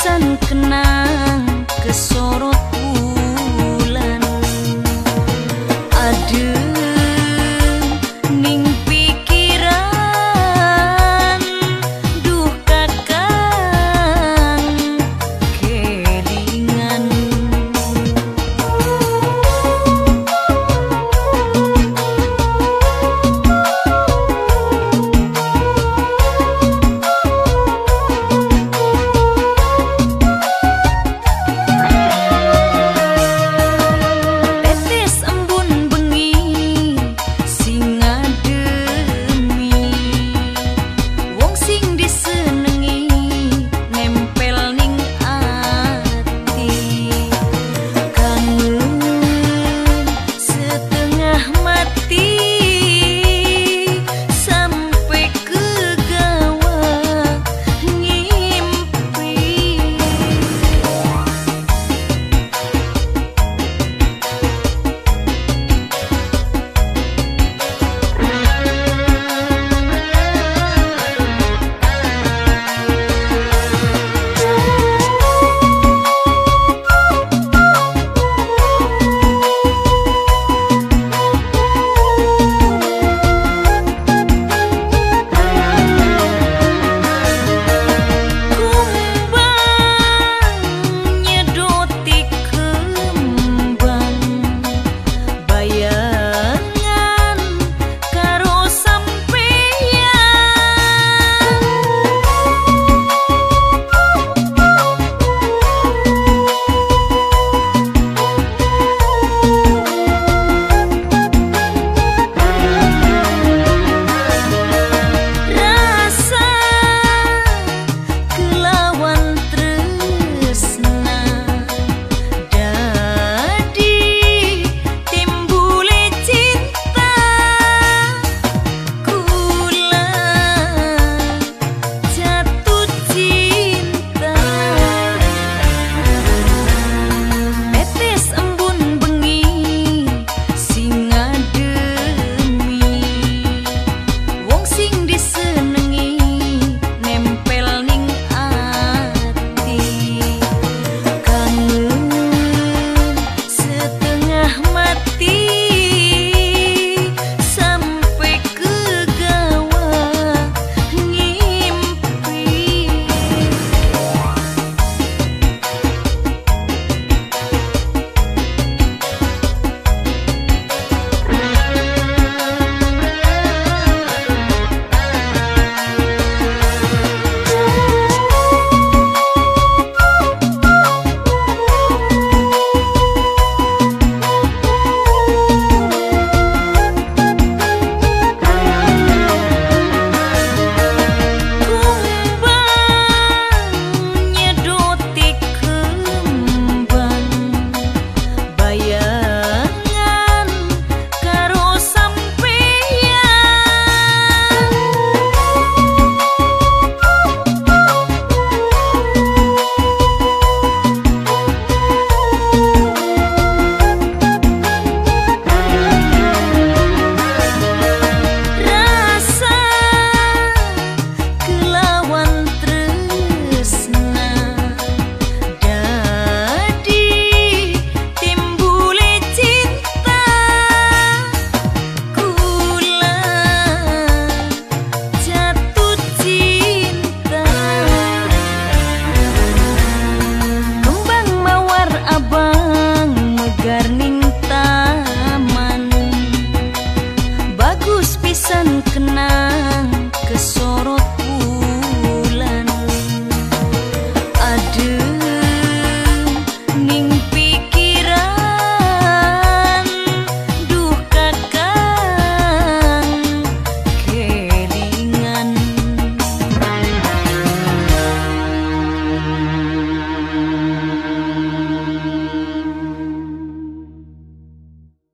pesan kenang kesorot bulan. Aduh